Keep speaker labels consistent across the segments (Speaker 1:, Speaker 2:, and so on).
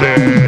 Speaker 1: How's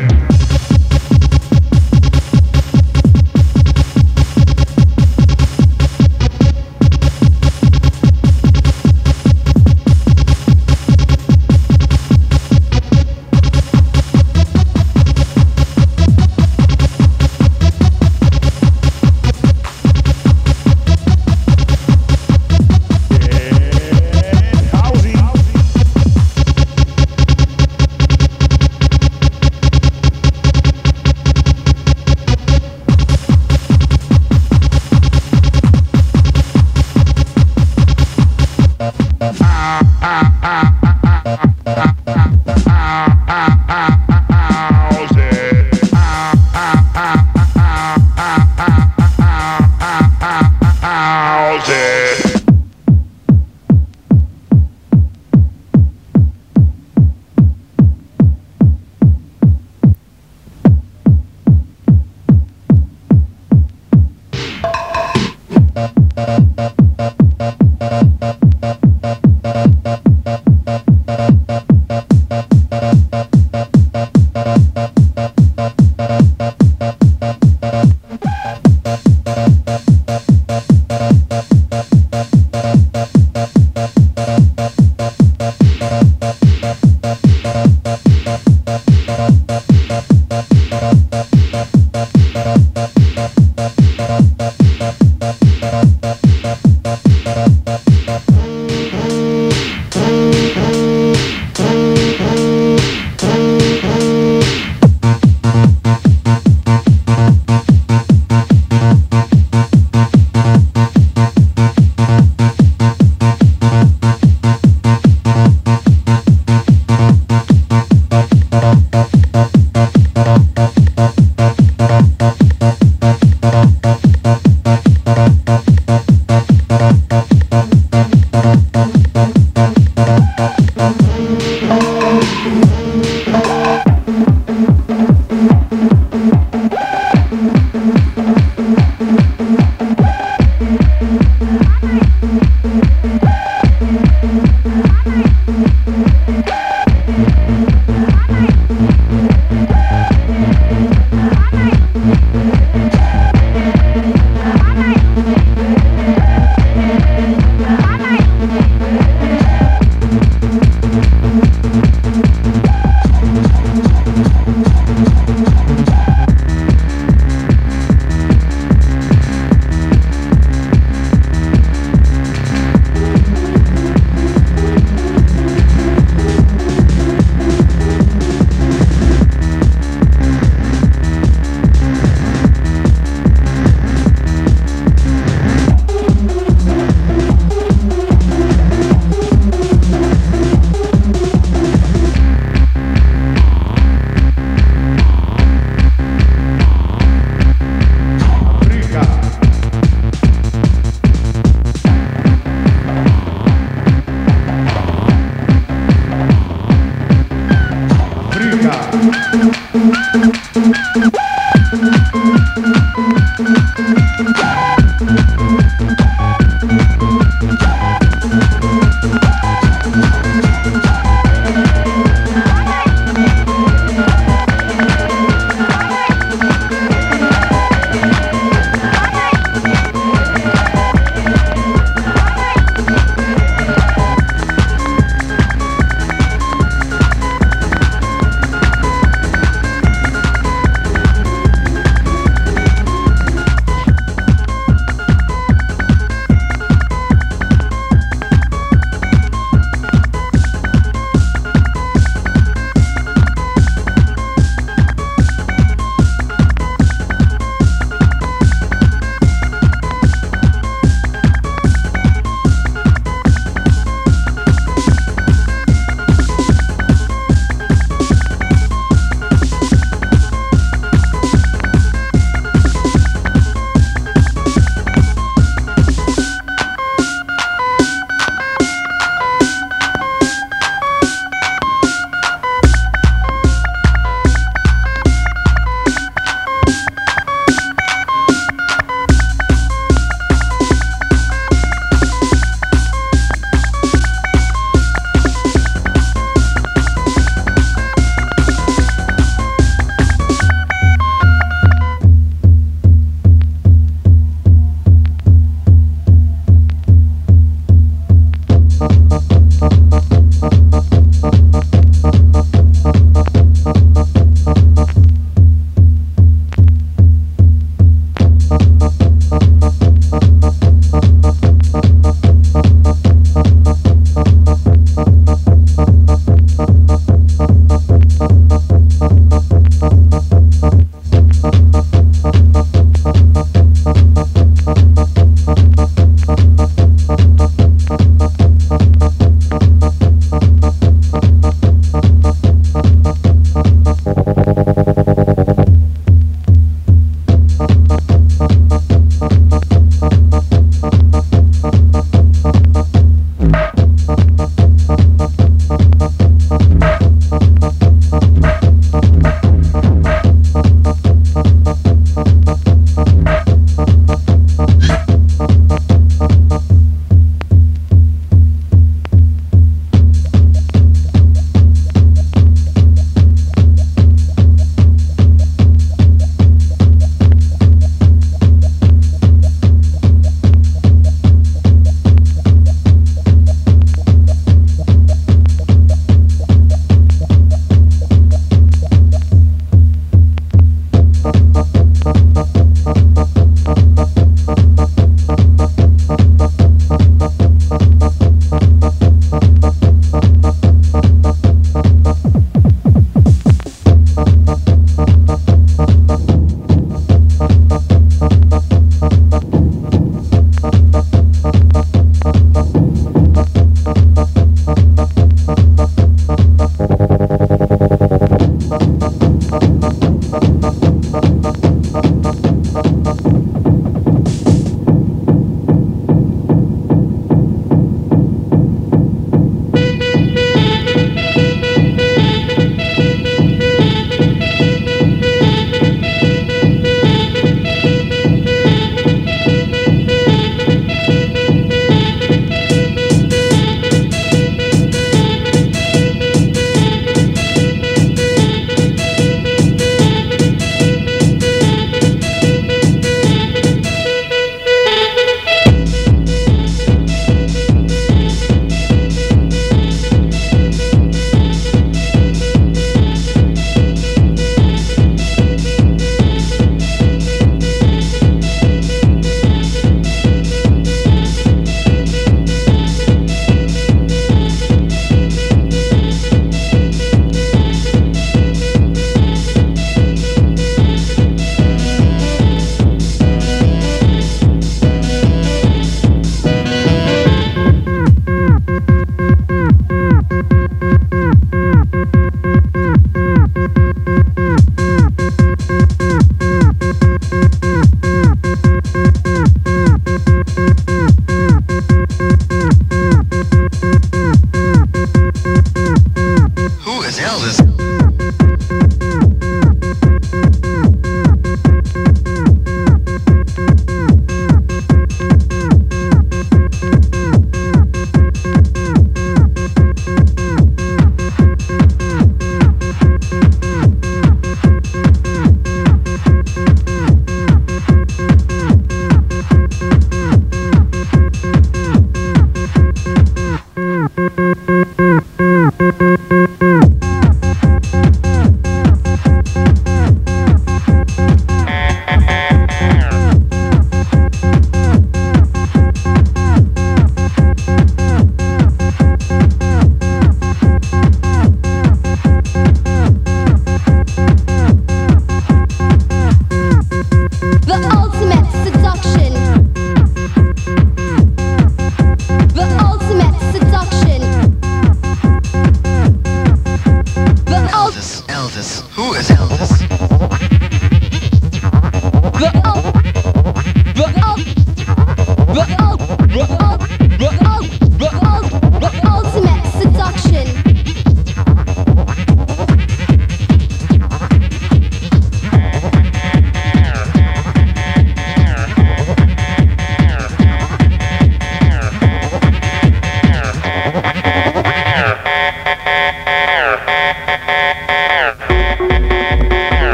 Speaker 2: Whoa.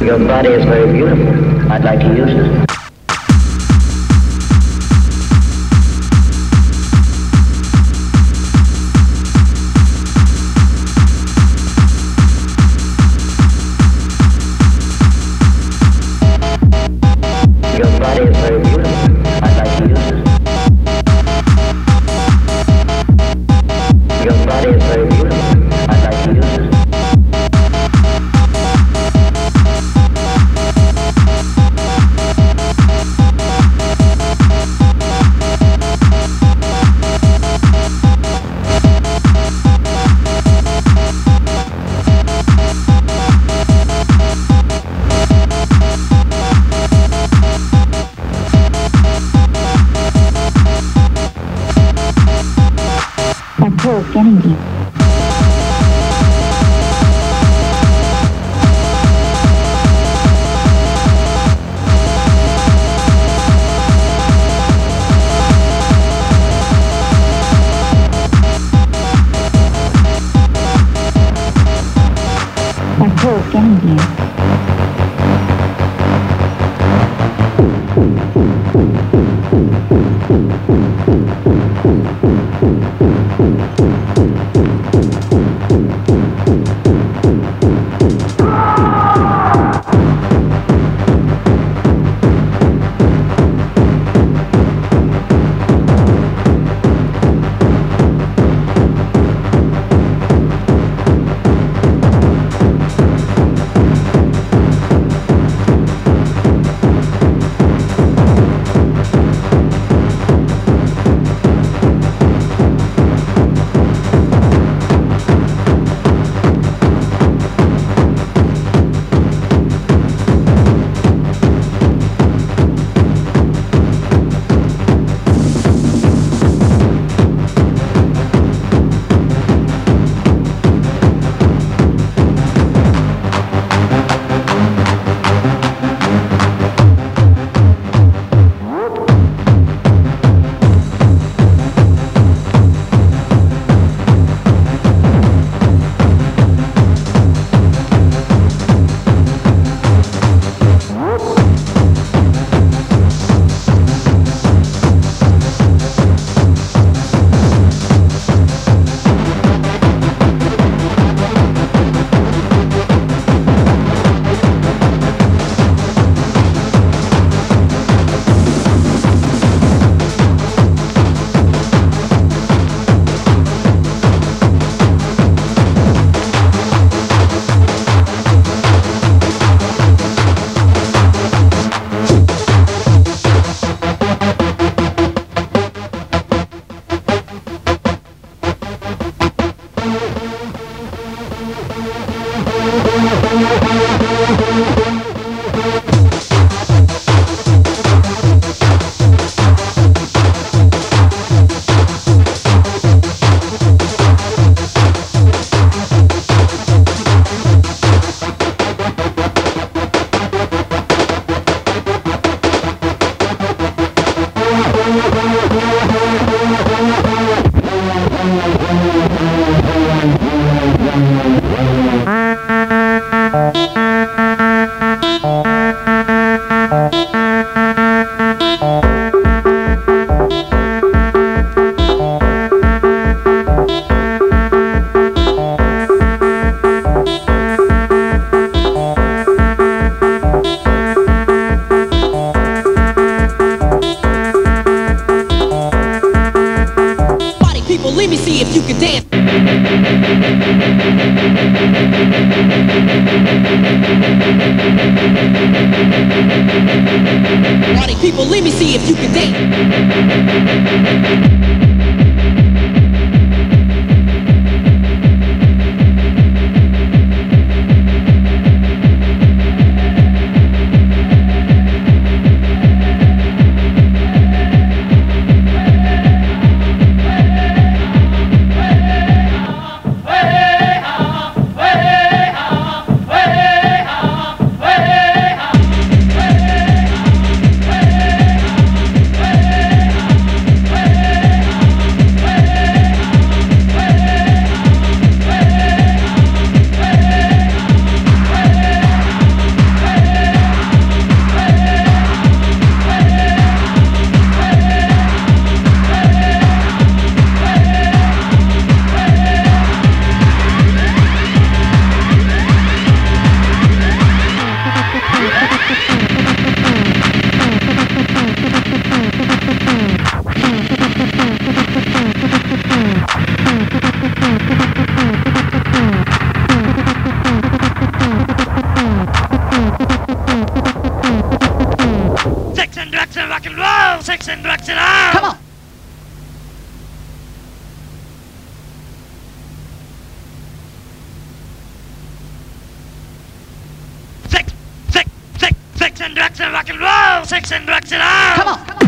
Speaker 2: Your body is very beautiful. I'd like to use it.
Speaker 3: Sex and drugs and rock and roll. Sex and drugs and all.
Speaker 2: Come on. Come on.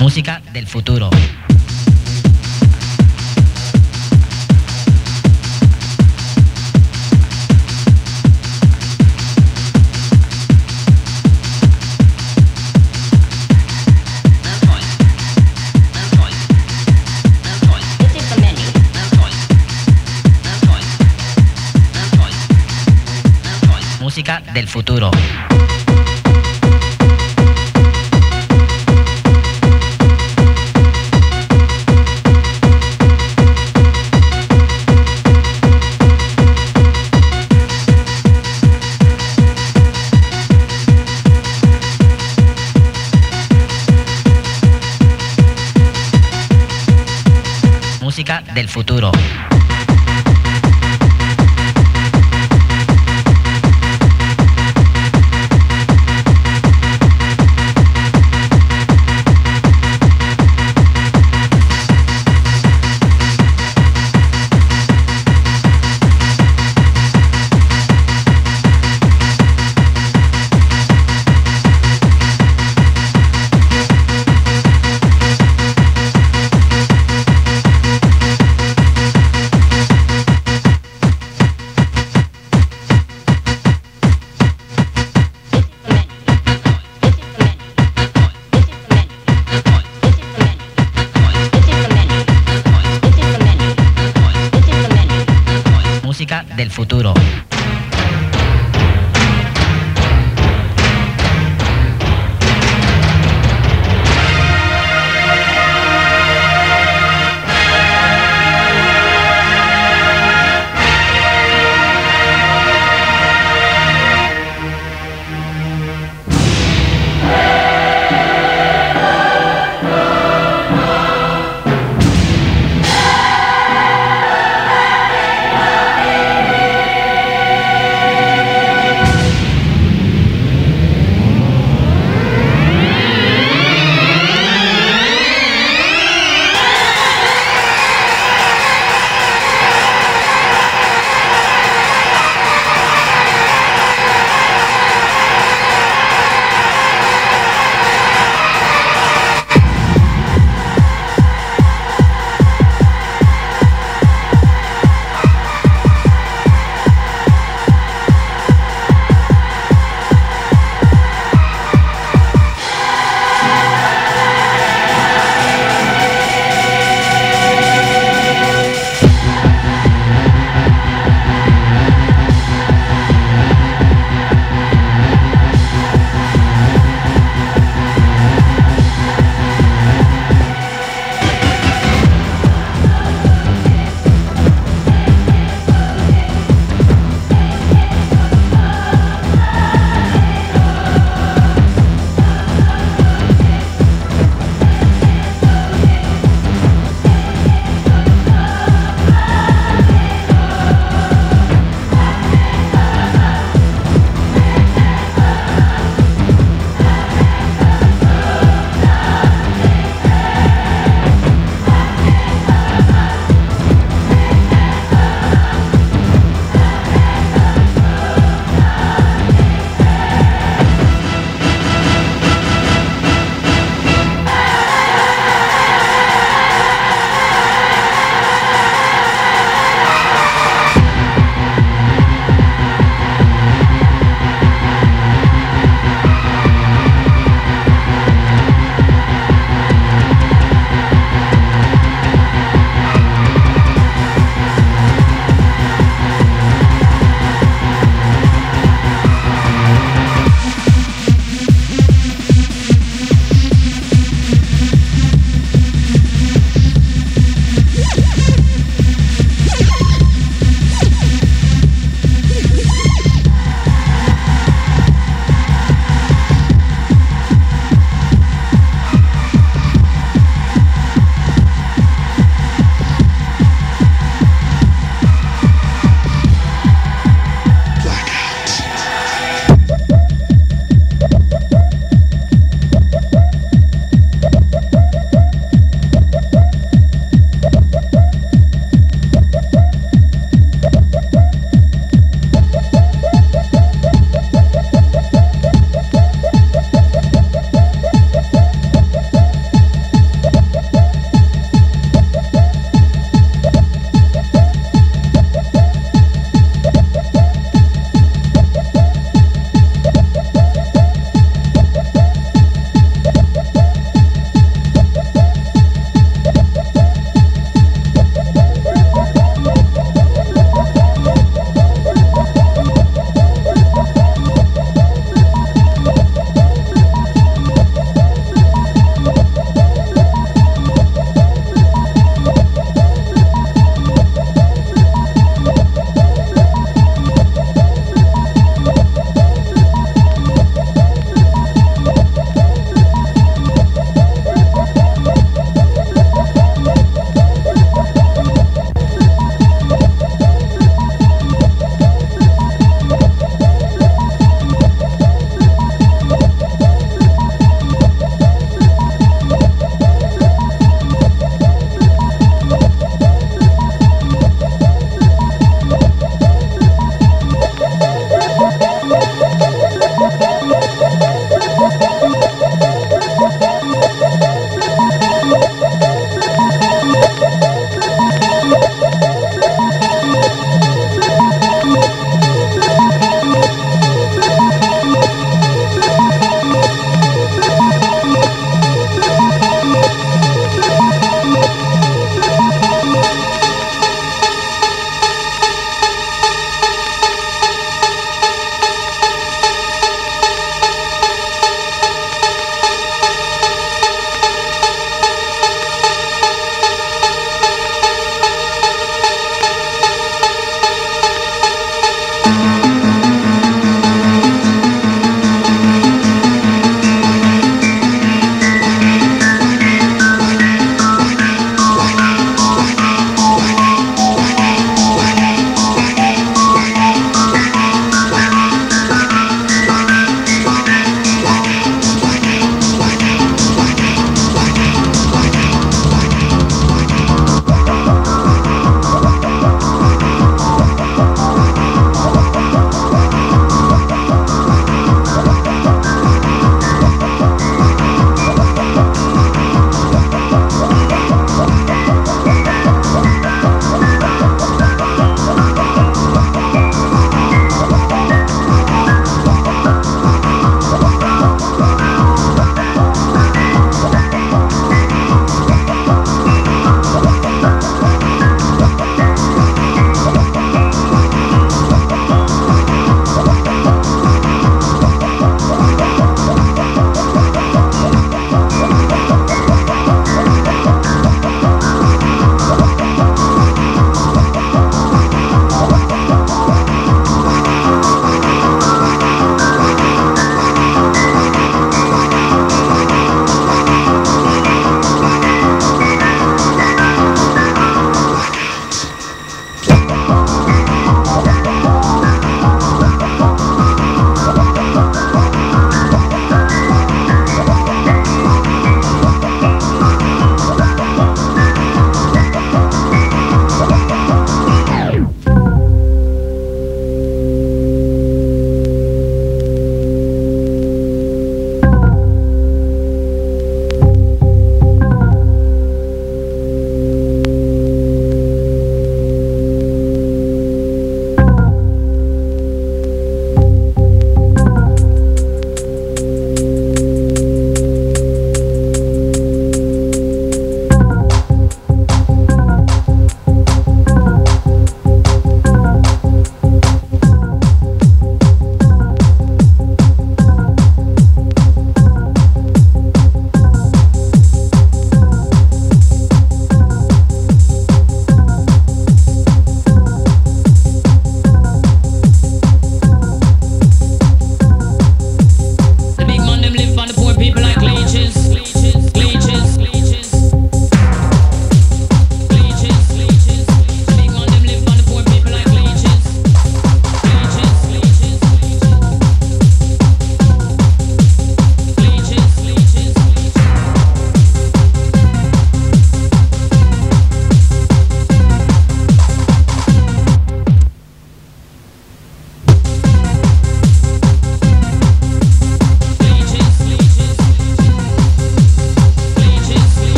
Speaker 4: Música del futuro. Música del futuro. Futuro.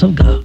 Speaker 5: The
Speaker 6: house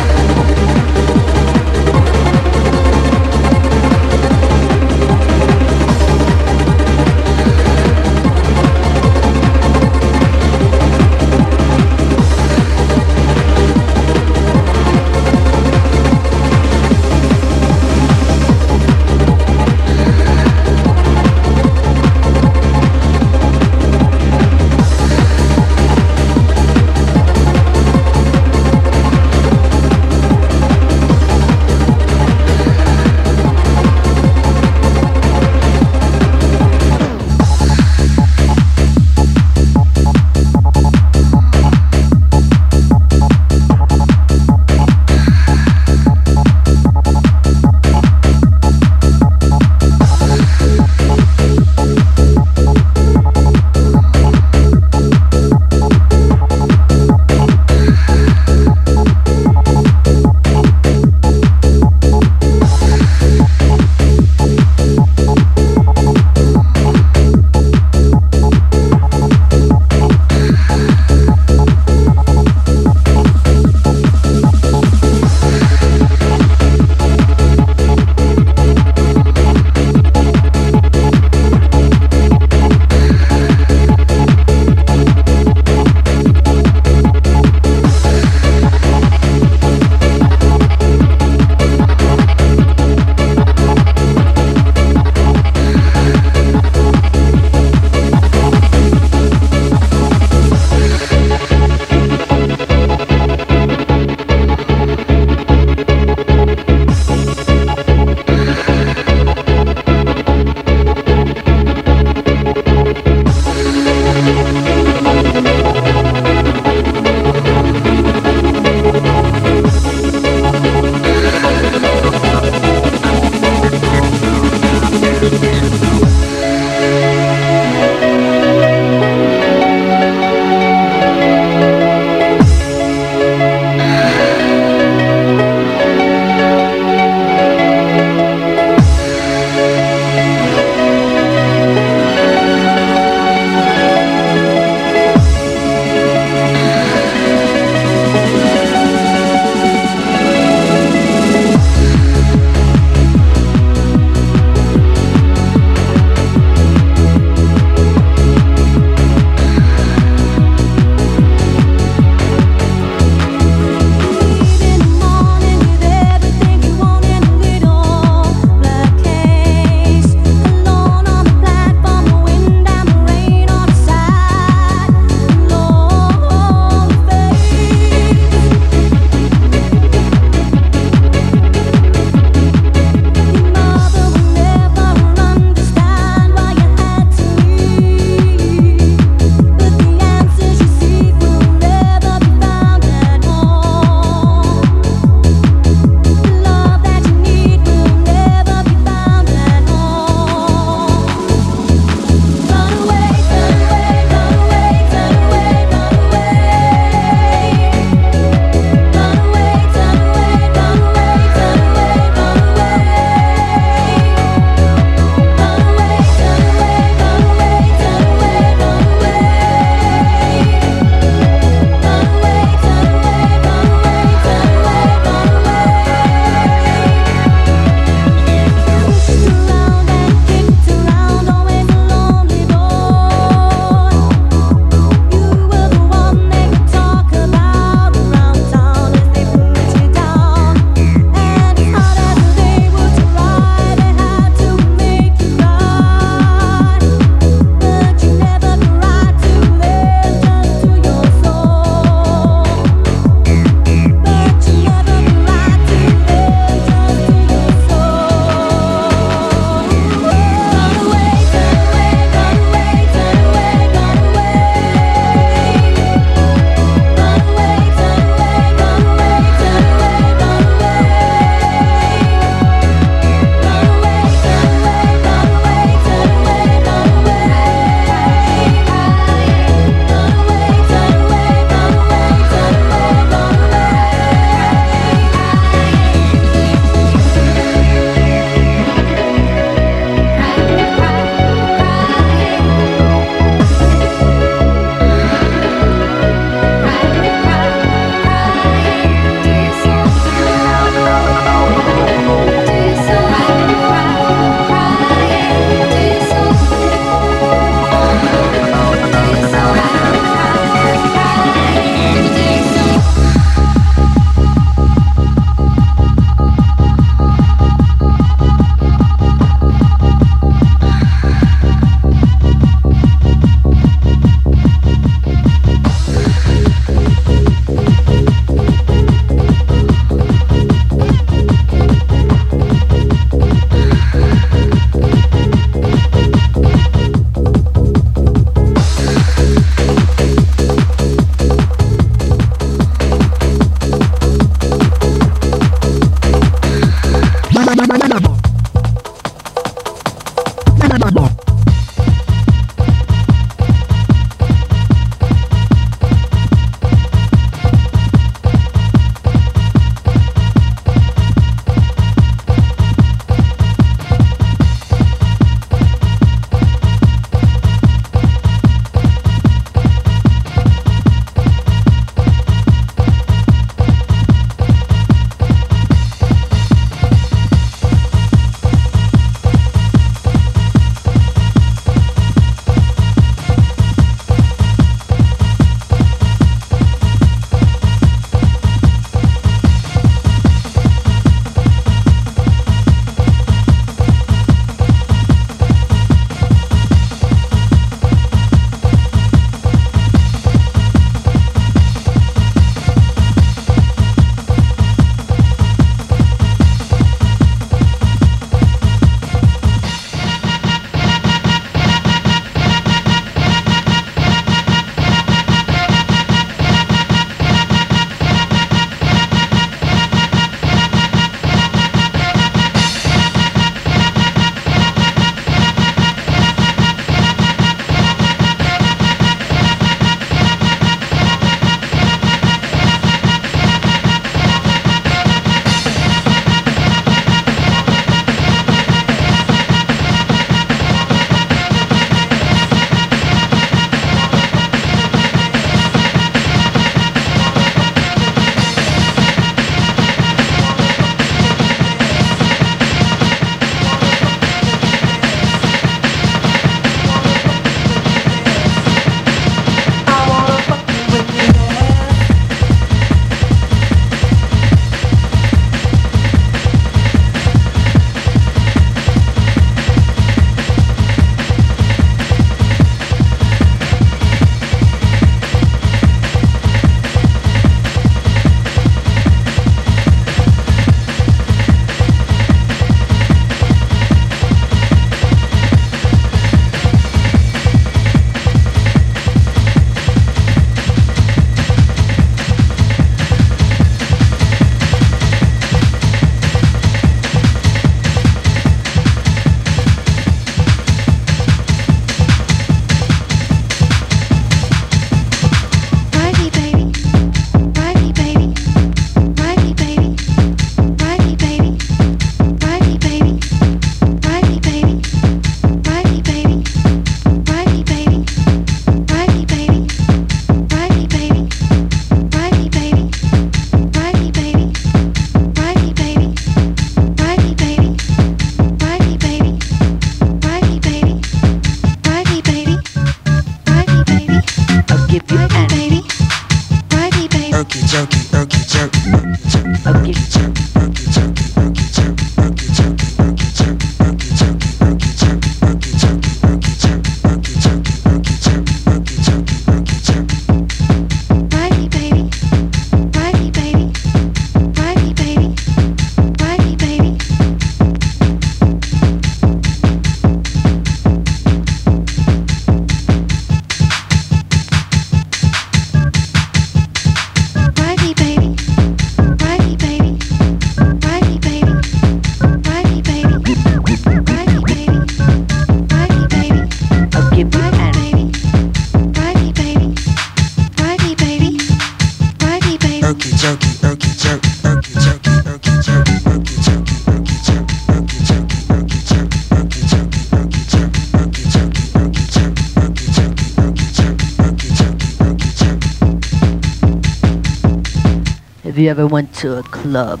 Speaker 7: you ever went to a club?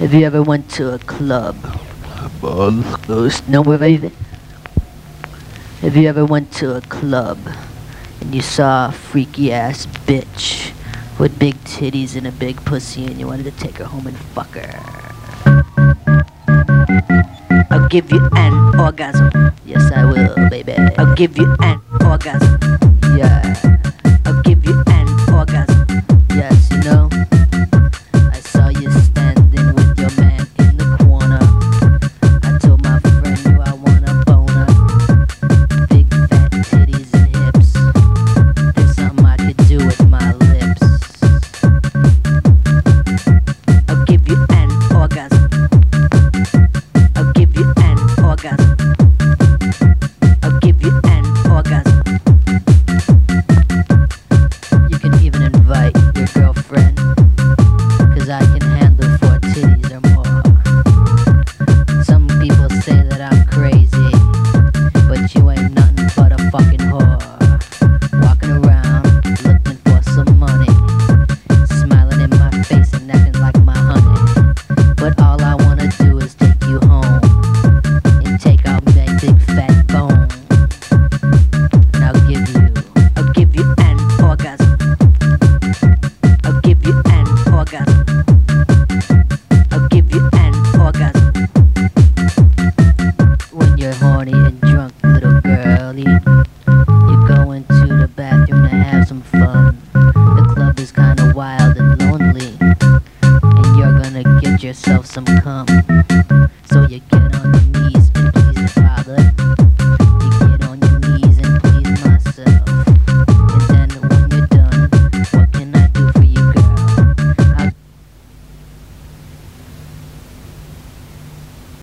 Speaker 7: Have you ever went to a club? No, wait. Have you ever went to a club and you saw a freaky ass bitch with big titties and a big pussy and you wanted to take her home and fuck her? I'll give you an orgasm. Yes, I will, baby. I'll give you an orgasm. Yeah.